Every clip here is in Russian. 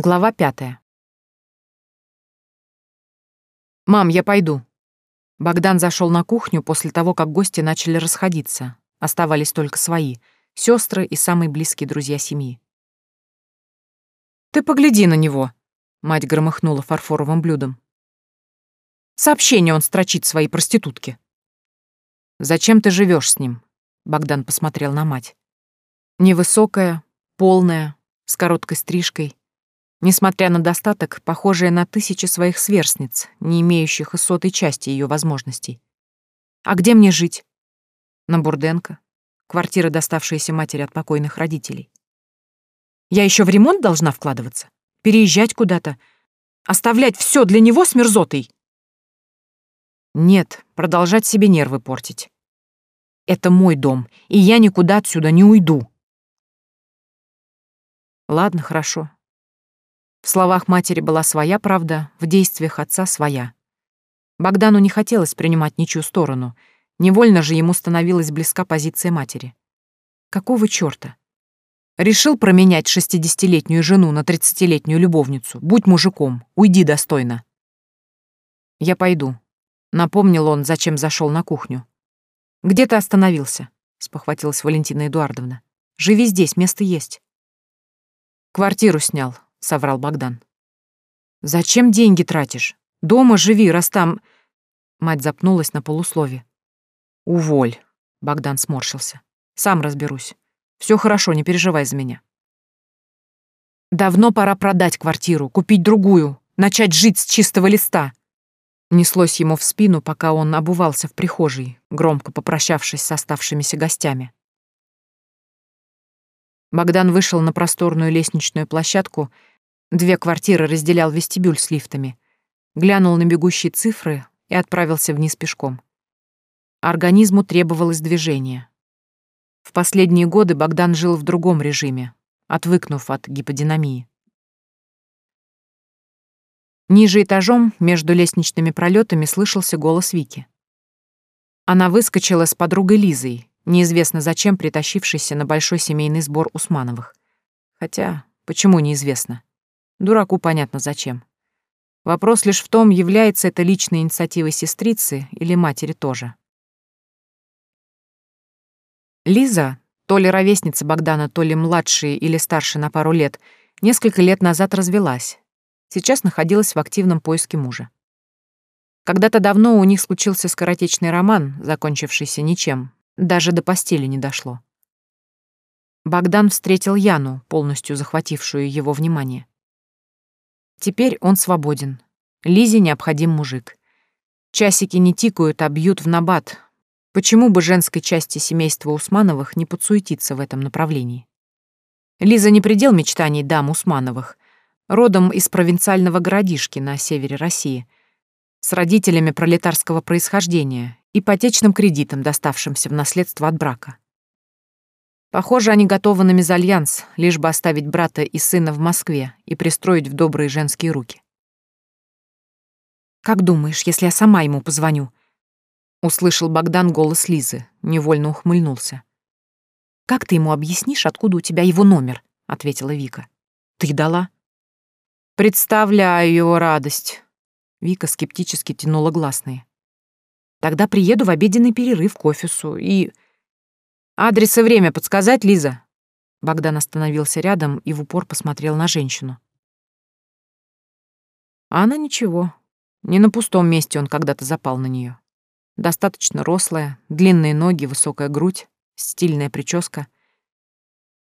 Глава пятая. «Мам, я пойду». Богдан зашел на кухню после того, как гости начали расходиться. Оставались только свои — сестры и самые близкие друзья семьи. «Ты погляди на него!» — мать громыхнула фарфоровым блюдом. «Сообщение он строчит своей проститутке». «Зачем ты живешь с ним?» — Богдан посмотрел на мать. Невысокая, полная, с короткой стрижкой, Несмотря на достаток, похожая на тысячи своих сверстниц, не имеющих и сотой части ее возможностей. А где мне жить? На Бурденко. Квартира, доставшаяся матери от покойных родителей. Я еще в ремонт должна вкладываться? Переезжать куда-то? Оставлять все для него с мерзотой? Нет, продолжать себе нервы портить. Это мой дом, и я никуда отсюда не уйду. Ладно, хорошо, в словах матери была своя правда, в действиях отца своя. Богдану не хотелось принимать ничью сторону, невольно же ему становилась близка позиция матери. Какого чёрта? Решил променять шестидесятилетнюю жену на тридцатилетнюю любовницу. Будь мужиком, уйди достойно. Я пойду. Напомнил он, зачем зашел на кухню. Где ты остановился? Спохватилась Валентина Эдуардовна. Живи здесь, место есть. Квартиру снял, — соврал Богдан. «Зачем деньги тратишь? Дома живи, раз там...» Мать запнулась на полуслове. «Уволь», — Богдан сморщился. «Сам разберусь. Все хорошо, не переживай за меня». «Давно пора продать квартиру, купить другую, начать жить с чистого листа», Неслось ему в спину, пока он обувался в прихожей, громко попрощавшись с оставшимися гостями. Богдан вышел на просторную лестничную площадку Две квартиры разделял вестибюль с лифтами. Глянул на бегущие цифры и отправился вниз пешком. Организму требовалось движение. В последние годы Богдан жил в другом режиме, отвыкнув от гиподинамии. Ниже этажом, между лестничными пролетами, слышался голос Вики. Она выскочила с подругой Лизой, неизвестно зачем притащившейся на большой семейный сбор Усмановых. Хотя, почему неизвестно? Дураку понятно зачем. Вопрос лишь в том, является это личной инициативой сестрицы или матери тоже. Лиза, то ли ровесница Богдана, то ли младшая или старше на пару лет, несколько лет назад развелась. Сейчас находилась в активном поиске мужа. Когда-то давно у них случился скоротечный роман, закончившийся ничем, даже до постели не дошло. Богдан встретил Яну, полностью захватившую его внимание. Теперь он свободен. Лизе необходим мужик. Часики не тикают, а бьют в набат. Почему бы женской части семейства Усмановых не подсуетиться в этом направлении? Лиза не предел мечтаний дам Усмановых. Родом из провинциального городишки на севере России. С родителями пролетарского происхождения, ипотечным кредитом, доставшимся в наследство от брака. Похоже, они готовы на мезальянс, лишь бы оставить брата и сына в Москве и пристроить в добрые женские руки. «Как думаешь, если я сама ему позвоню?» Услышал Богдан голос Лизы, невольно ухмыльнулся. «Как ты ему объяснишь, откуда у тебя его номер?» — ответила Вика. «Ты дала?» «Представляю его радость!» Вика скептически тянула гласные. «Тогда приеду в обеденный перерыв к офису и...» «Адрес и время подсказать, Лиза?» Богдан остановился рядом и в упор посмотрел на женщину. А она ничего. Не на пустом месте он когда-то запал на нее. Достаточно рослая, длинные ноги, высокая грудь, стильная прическа.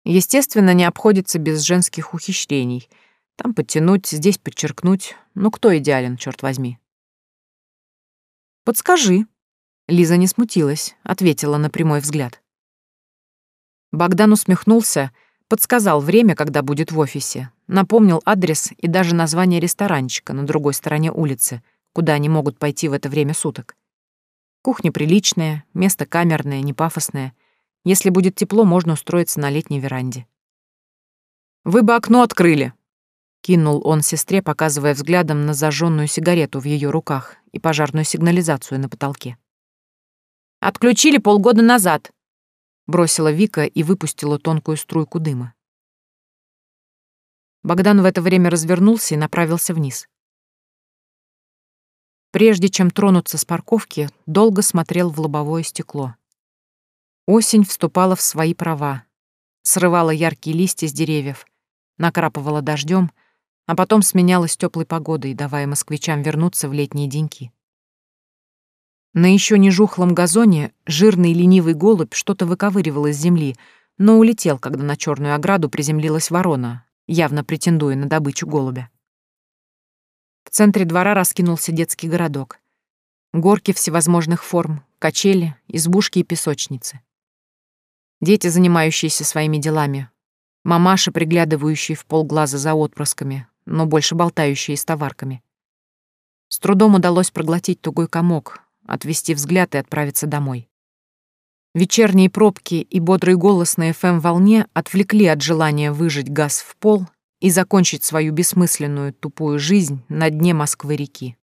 Естественно, не обходится без женских ухищрений. Там подтянуть, здесь подчеркнуть. Ну кто идеален, черт возьми? «Подскажи». Лиза не смутилась, ответила на прямой взгляд. Богдан усмехнулся, подсказал время, когда будет в офисе, напомнил адрес и даже название ресторанчика на другой стороне улицы, куда они могут пойти в это время суток. Кухня приличная, место камерное, не пафосное. Если будет тепло, можно устроиться на летней веранде. «Вы бы окно открыли!» Кинул он сестре, показывая взглядом на зажженную сигарету в ее руках и пожарную сигнализацию на потолке. «Отключили полгода назад бросила Вика и выпустила тонкую струйку дыма. Богдан в это время развернулся и направился вниз. Прежде чем тронуться с парковки, долго смотрел в лобовое стекло. Осень вступала в свои права, срывала яркие листья с деревьев, накрапывала дождем, а потом сменялась теплой погодой, давая москвичам вернуться в летние деньки. На еще не жухлом газоне жирный ленивый голубь что-то выковыривал из земли, но улетел, когда на черную ограду приземлилась ворона, явно претендуя на добычу голубя. В центре двора раскинулся детский городок. Горки всевозможных форм, качели, избушки и песочницы. Дети, занимающиеся своими делами. Мамаши, приглядывающие в полглаза за отпрысками, но больше болтающие с товарками. С трудом удалось проглотить тугой комок, отвести взгляд и отправиться домой. Вечерние пробки и бодрый голос на ФМ-волне отвлекли от желания выжать газ в пол и закончить свою бессмысленную тупую жизнь на дне Москвы-реки.